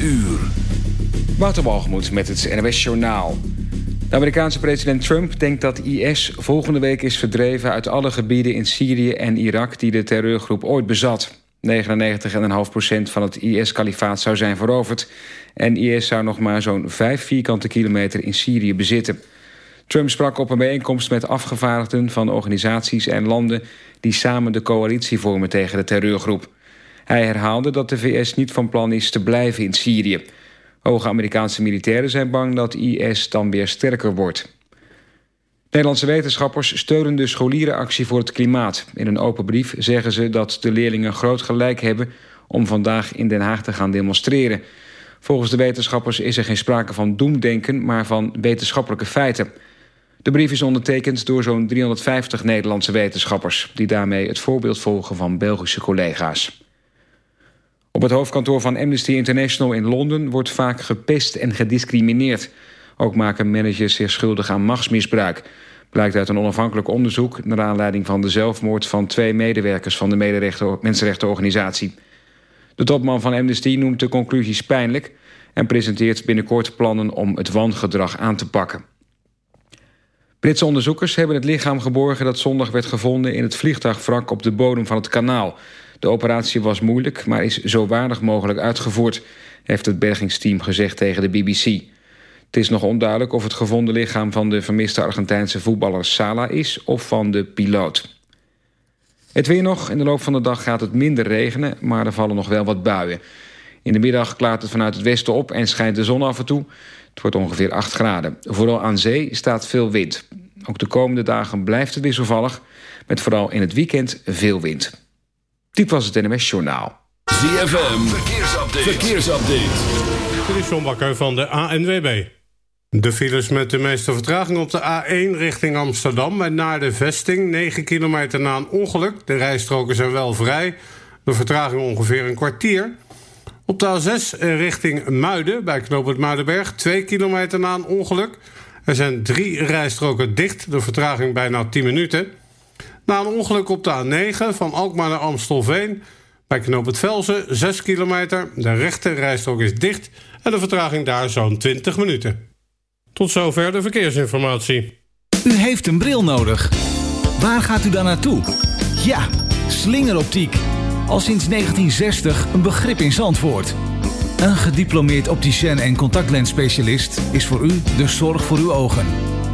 uur. Waterbalgemoed met het NWS Journaal. De Amerikaanse president Trump denkt dat IS volgende week is verdreven... uit alle gebieden in Syrië en Irak die de terreurgroep ooit bezat. 99,5% van het IS-kalifaat zou zijn veroverd... en IS zou nog maar zo'n 5 vierkante kilometer in Syrië bezitten. Trump sprak op een bijeenkomst met afgevaardigden van organisaties en landen... die samen de coalitie vormen tegen de terreurgroep. Hij herhaalde dat de VS niet van plan is te blijven in Syrië... Hoge Amerikaanse militairen zijn bang dat IS dan weer sterker wordt. Nederlandse wetenschappers steunen de scholierenactie voor het klimaat. In een open brief zeggen ze dat de leerlingen groot gelijk hebben... om vandaag in Den Haag te gaan demonstreren. Volgens de wetenschappers is er geen sprake van doemdenken... maar van wetenschappelijke feiten. De brief is ondertekend door zo'n 350 Nederlandse wetenschappers... die daarmee het voorbeeld volgen van Belgische collega's. Op het hoofdkantoor van Amnesty International in Londen wordt vaak gepest en gediscrimineerd. Ook maken managers zich schuldig aan machtsmisbruik. Blijkt uit een onafhankelijk onderzoek naar aanleiding van de zelfmoord van twee medewerkers van de Mensenrechtenorganisatie. De topman van Amnesty noemt de conclusies pijnlijk en presenteert binnenkort plannen om het wangedrag aan te pakken. Britse onderzoekers hebben het lichaam geborgen dat zondag werd gevonden in het vliegtuigwrak op de bodem van het kanaal. De operatie was moeilijk, maar is zo waardig mogelijk uitgevoerd... heeft het bergingsteam gezegd tegen de BBC. Het is nog onduidelijk of het gevonden lichaam van de vermiste Argentijnse voetballer Sala is... of van de piloot. Het weer nog. In de loop van de dag gaat het minder regenen, maar er vallen nog wel wat buien. In de middag klaart het vanuit het westen op en schijnt de zon af en toe. Het wordt ongeveer 8 graden. Vooral aan zee staat veel wind. Ook de komende dagen blijft het wisselvallig, met vooral in het weekend veel wind. Dit was het NMS Journaal. ZFM, verkeersupdate. verkeersupdate. Dit is John Bakker van de ANWB. De files met de meeste vertraging op de A1 richting Amsterdam... met naar de vesting, 9 kilometer na een ongeluk. De rijstroken zijn wel vrij. De vertraging ongeveer een kwartier. Op de A6 richting Muiden, bij knooppunt Muidenberg... 2 kilometer na een ongeluk. Er zijn drie rijstroken dicht, de vertraging bijna 10 minuten... Na een ongeluk op de A9 van Alkmaar naar Amstelveen... bij knoop het Velzen, 6 kilometer. De rechte rijstrook is dicht en de vertraging daar zo'n 20 minuten. Tot zover de verkeersinformatie. U heeft een bril nodig. Waar gaat u dan naartoe? Ja, slingeroptiek. Al sinds 1960 een begrip in Zandvoort. Een gediplomeerd opticien en contactlensspecialist... is voor u de zorg voor uw ogen.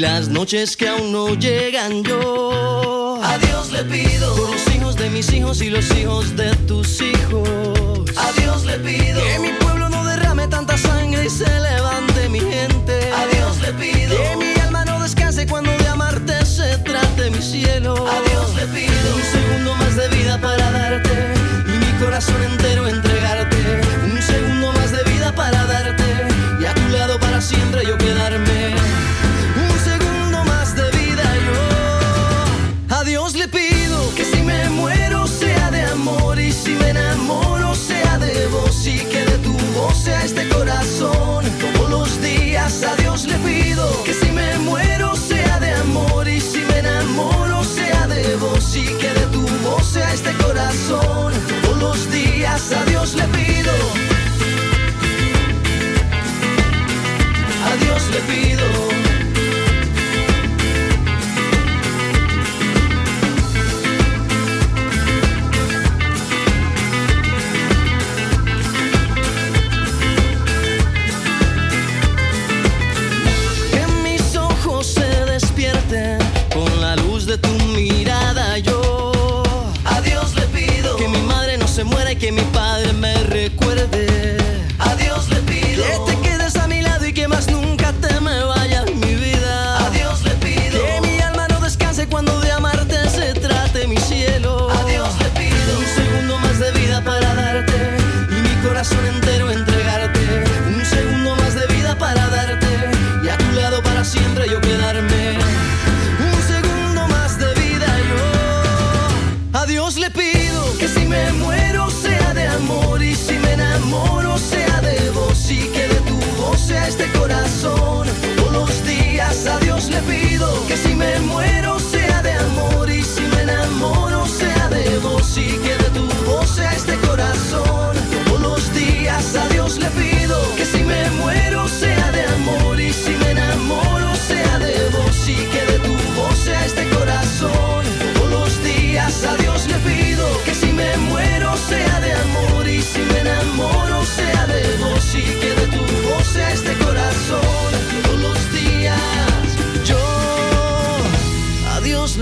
las noches que aún no llegan yo. A Dios le pido por los hijos de mis hijos y los hijos de tus hijos. A Dios le pido que mi corazón. Todos los días a Dios le pido. A Dios le pido.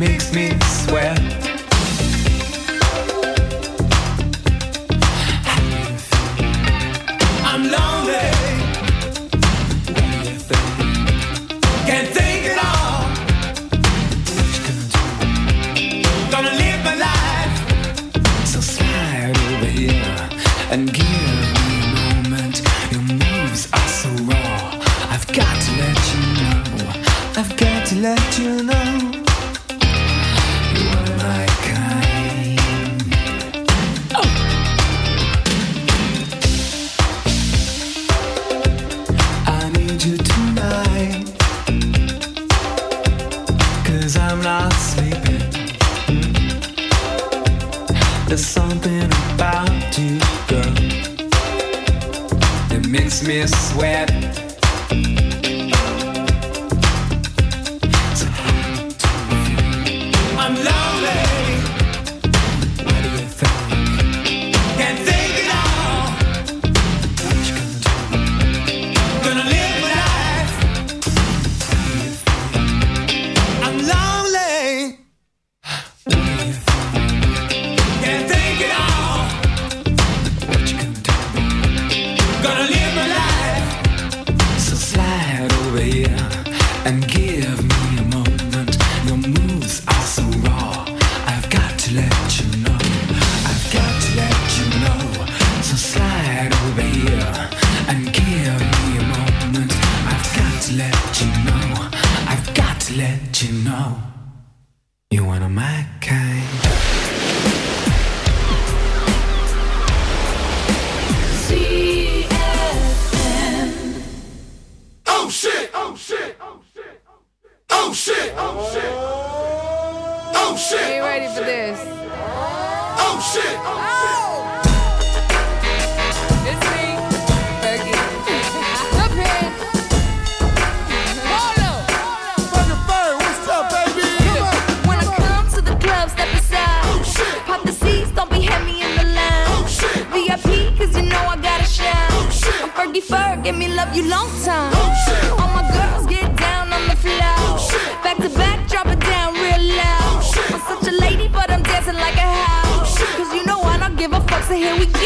makes me sweat. Oh shit! Oh shit! Oh shit! Ain't ready for this. Oh shit! Oh! oh! It's me, Fergie. Up here. Hold up. Fucking fire, what's up, baby? Come on. When I come to the club, step aside. Oh shit! Pop the seats, don't be heavy in the line. Oh shit! VIP, you know I gotta shine. Oh shit! I'm Fergie Ferg, give me love you long time. Oh shit! so here we go.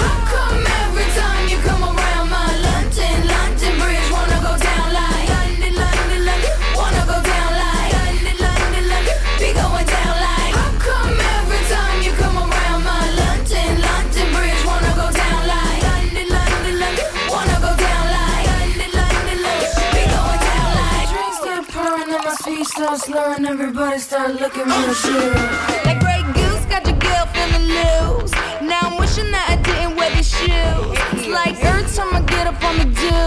How come every time you come around my London, London Bridge wanna go down like London, London, London, wanna go down like London, London, London, be going down like. How come every time you come around my London, London Bridge wanna go down like London, London, London, wanna go down like London, London, London, be going down like. Drinks start pouring slurring, everybody start looking real shit blues. Now I'm wishing that I didn't wear these shoes. It's like every time I get up, I'ma do.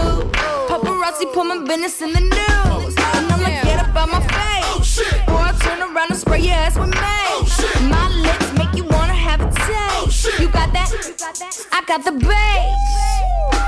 Paparazzi put my business in the news. And I'ma like, get up on my face. Oh, or I turn around and spray your ass with mace. Oh, my lips make you wanna have a taste. Oh, you got that? I got the bass.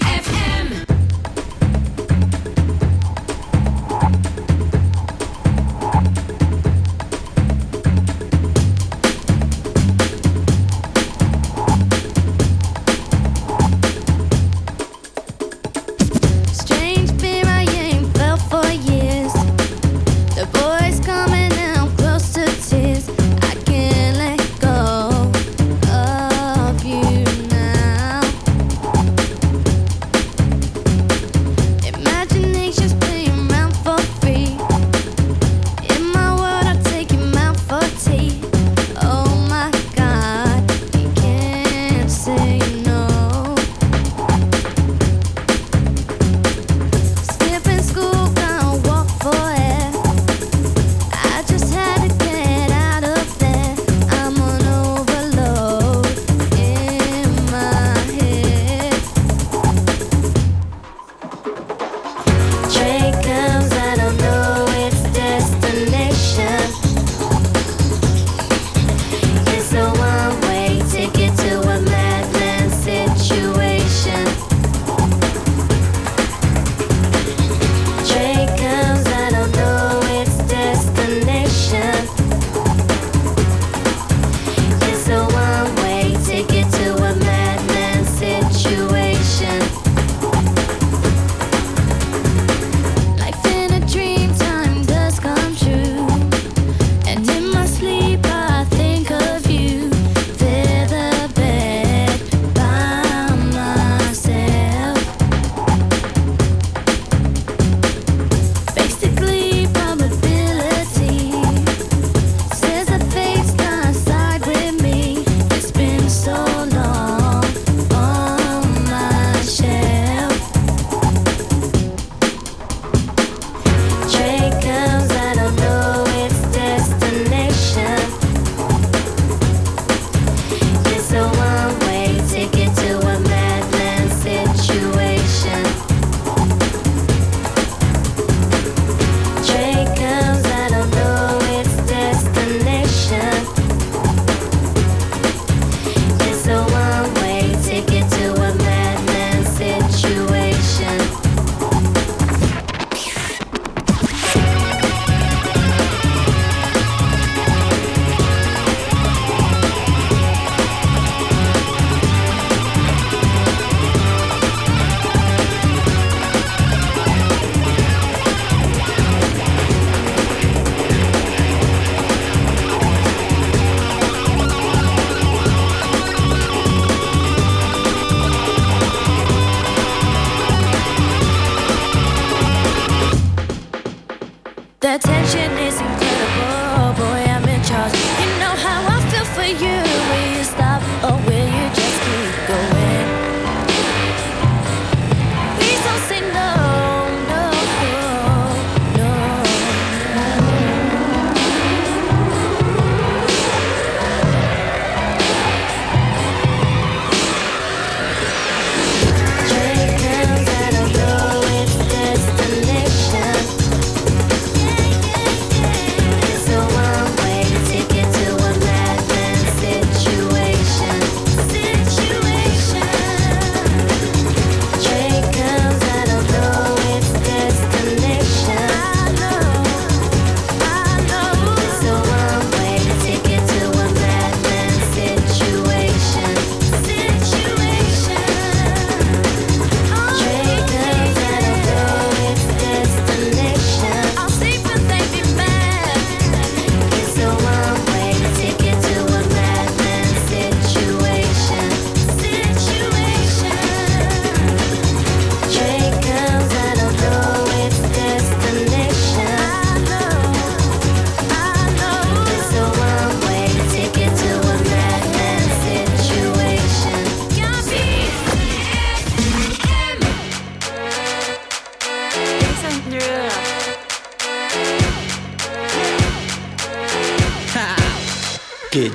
attention isn't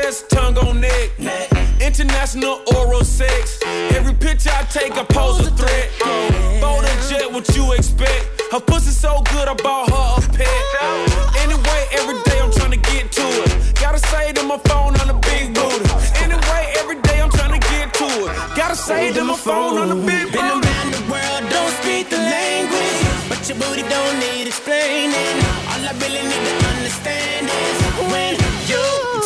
Chest tongue on neck. International oral sex. Every picture I take, I pose a threat. Bold and jet, what you expect? Her pussy so good, I bought her a pet. Anyway, every day I'm trying to get to it. Gotta say to my phone on the big booty. Anyway, every day I'm trying to get to it. Gotta say to my phone on the big booty.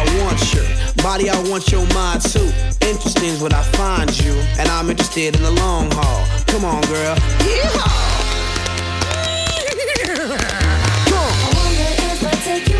I want you. Body, I want your mind too. Interesting is what I find you, and I'm interested in the long haul. Come on, girl. Yeah. Come. I wonder if I take you.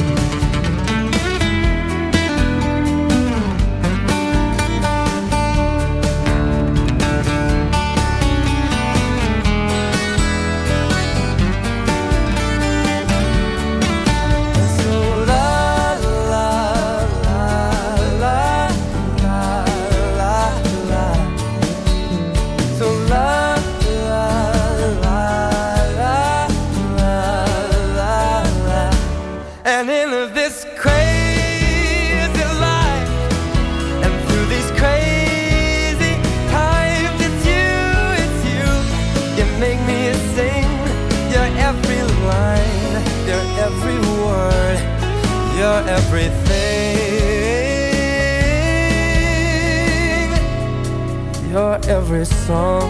Every song.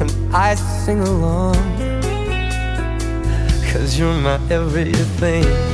And I sing along, cause you're my everything.